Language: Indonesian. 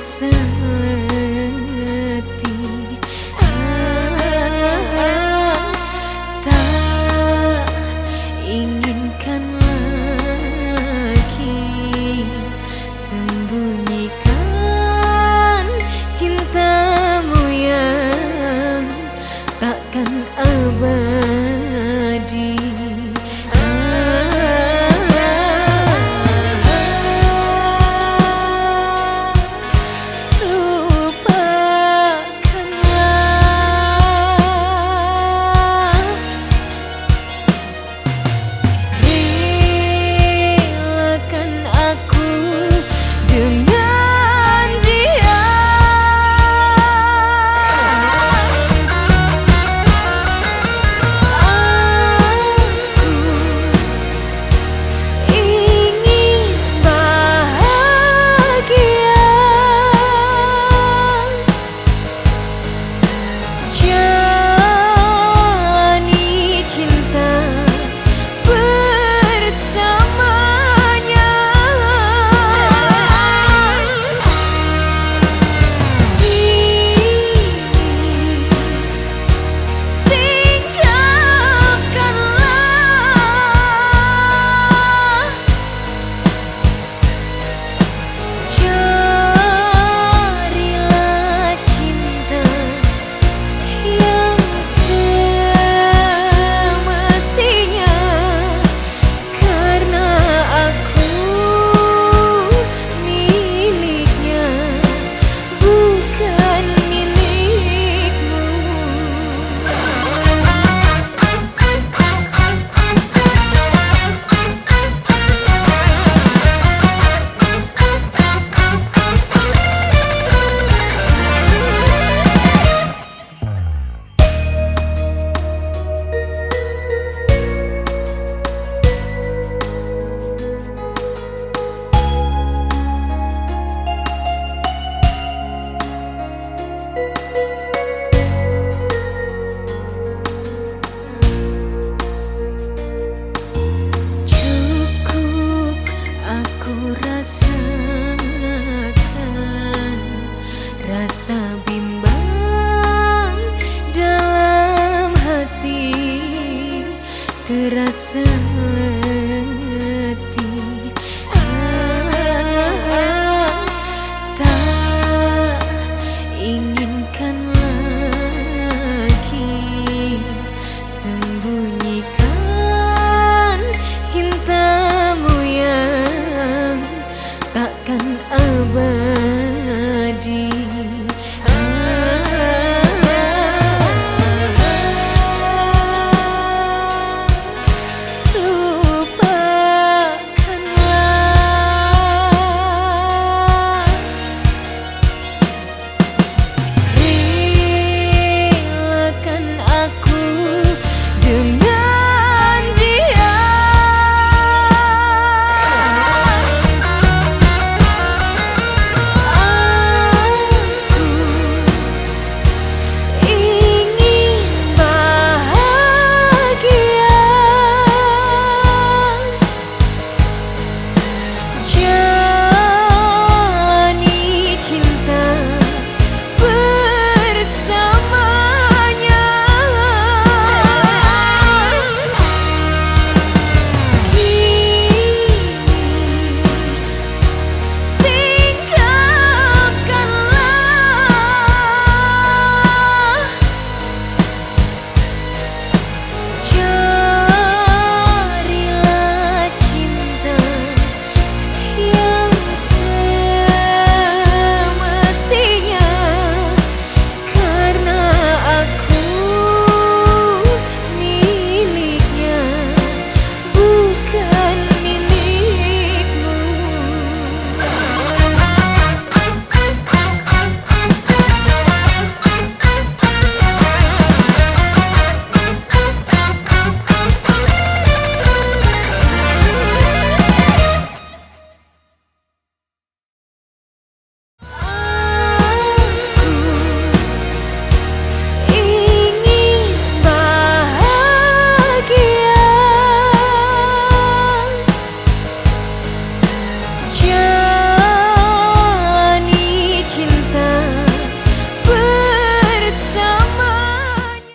listen. kerasa hati. Ah, tak inginkan lagi sembunyikan cintamu yang takkan